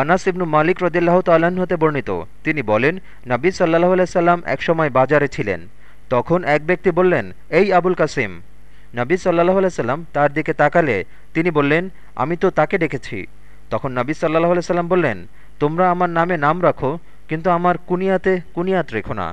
আনাস ইবনু মালিক রদিল্লাহ তাল্লাহ্ন হতে বর্ণিত। তিনি বলেন, নাবী সাল্লাহ আলাইসাল্লাম একসময় বাজারে ছিলেন। তখন এক ব্যক্তি বললেন, এই আবুল কাসিম। নাবী সাল্লাহ আলাইসাল্লাম তার দিকে তাকালে তিনি বললেন, আমি তো তাকে ডেকেছি তখন নাবী সাল্লাহ আলাইসাল্লাম বললেন, তোমরা আমার নামে নাম রাখো, কিন্তু আমার কুনিয়াতে কুনিয়াত রেখো না।